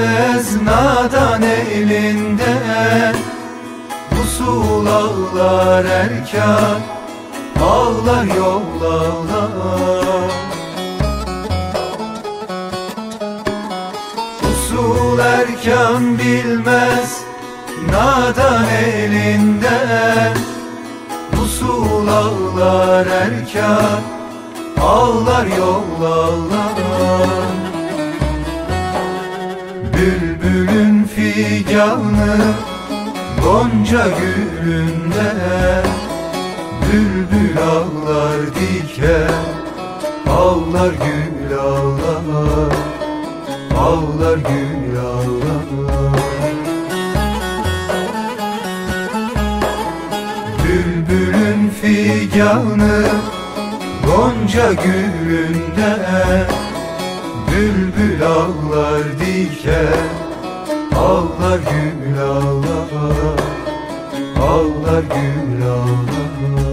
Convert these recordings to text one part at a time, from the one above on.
Herkes nadan elinde Usul ağlar erkan Ağlar yol ağlar Usul erkan bilmez Nadan elinde. Usul ağlar erkan Ağlar yol Bülbülün figanı Gonca gülünde Bülbül ağlar diken Ağlar gül ağlar Ağlar gül ağlar Bülbülün figanı Gonca gülünde Bülbül ağlar diken Ağlar gül ağlar Ağlar gül ağlar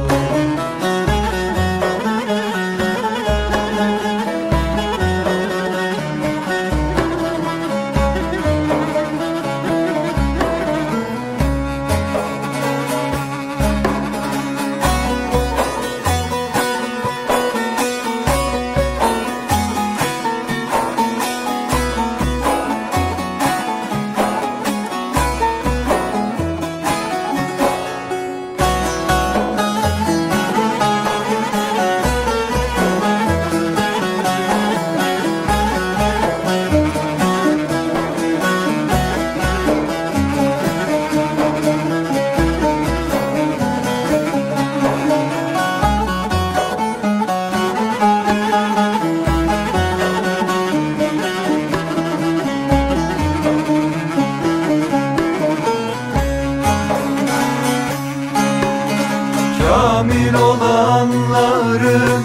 Kamil olanların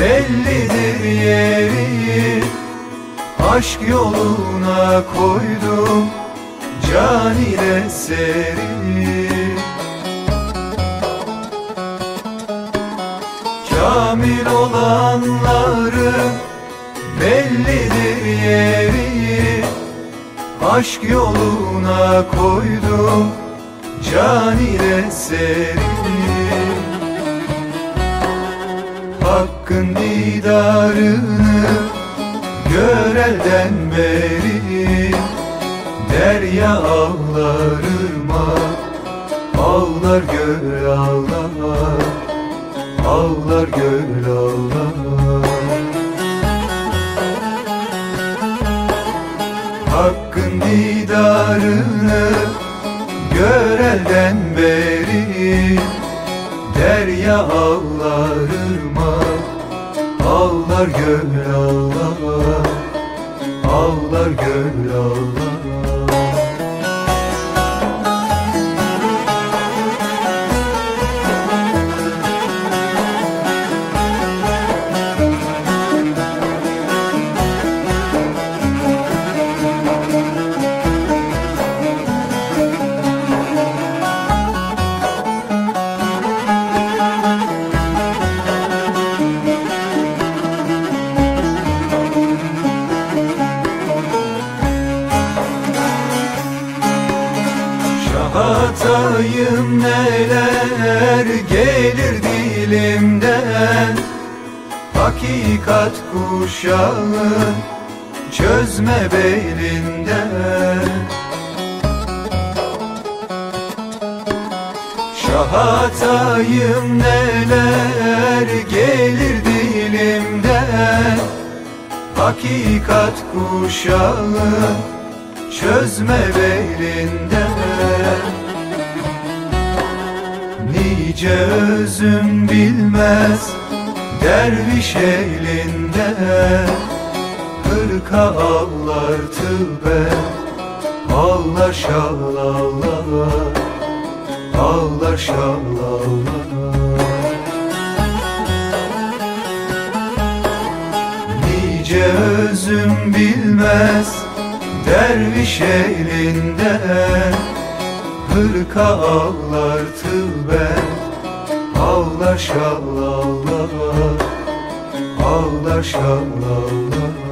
bellidir yeri. Aşk yoluna koydum can ile seri. Kamil olanların bellidir yeri. Aşk yoluna koydum can ile seri Hakkın didarını gör elden beri. Derya ağlar ırmak Ağlar göl ağlar Ağlar göl ağlar Hakkın didarını gör elden beri. Derya ağlar Ağlar göl ağlar Ağlar göl ağlar dilimden Hakikat kuşağı çözme belinden Şahatayım neler gelir dilimden Hakikat kuşağı çözme belinden Nice özüm bilmez derviş elinde. Hırka ağlar tülbe ağlar şal ağlar Ağlar şal ağlar Nice özüm bilmez derviş elinde. Hırka ağlar tülbe Ağlar şal ağlar Ağlar şal ağlar